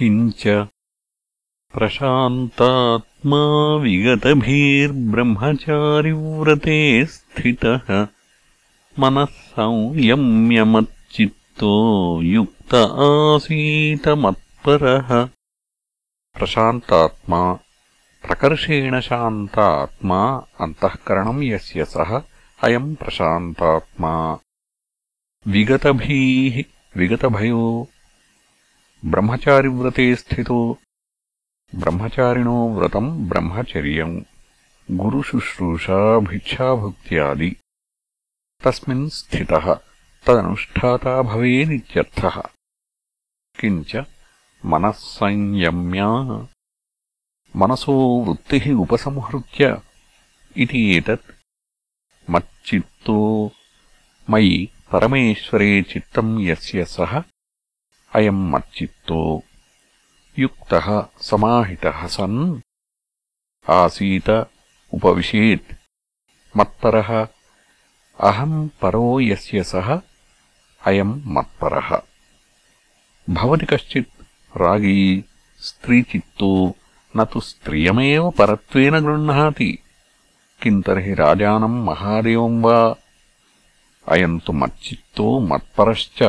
किञ्च प्रशान्तात्मा विगतभिर्ब्रह्मचारिव्रते स्थितः मनः संयम्यमच्चित्तो युक्त आसीत मत्परः। प्रशान्तात्मा प्रकर्षेण शान्तात्मा अन्तःकरणम् यस्य सः अयम् प्रशान्तात्मा। विगतभीः विगतभयो బ్రహ్మచారివ్రతే స్థితో. బ్రహ్మచారిణో వ్రతం బ్రహ్మచర్యం. గురుశుశ్రూషా భిక్షాభుక్త్యాది తస్మిన్ స్థిత. తదనుష్ఠాత భవేదిత్యర్థ కించ మనస్సంయమ్యా. మనసో వృత్తి ఉపసంహృత్య. ఇది మచ్చిత్తో. మయి పరమేశ్వరే చిత్తం యస్య సహ. सः अयम् मच्चित्तो युक्तः समाहितः सन् आसीत उपविशेत् मत्परः अहम् परो यस्य सः अयम् मत्परः भवति कश्चित् रागी स्त्रीचित्तो न तु स्त्रियमेव परत्वेन गृह्णाति किम् तर्हि राजानम् महादेवम् वा अयम् तु मच्चित्तो मत्परश्च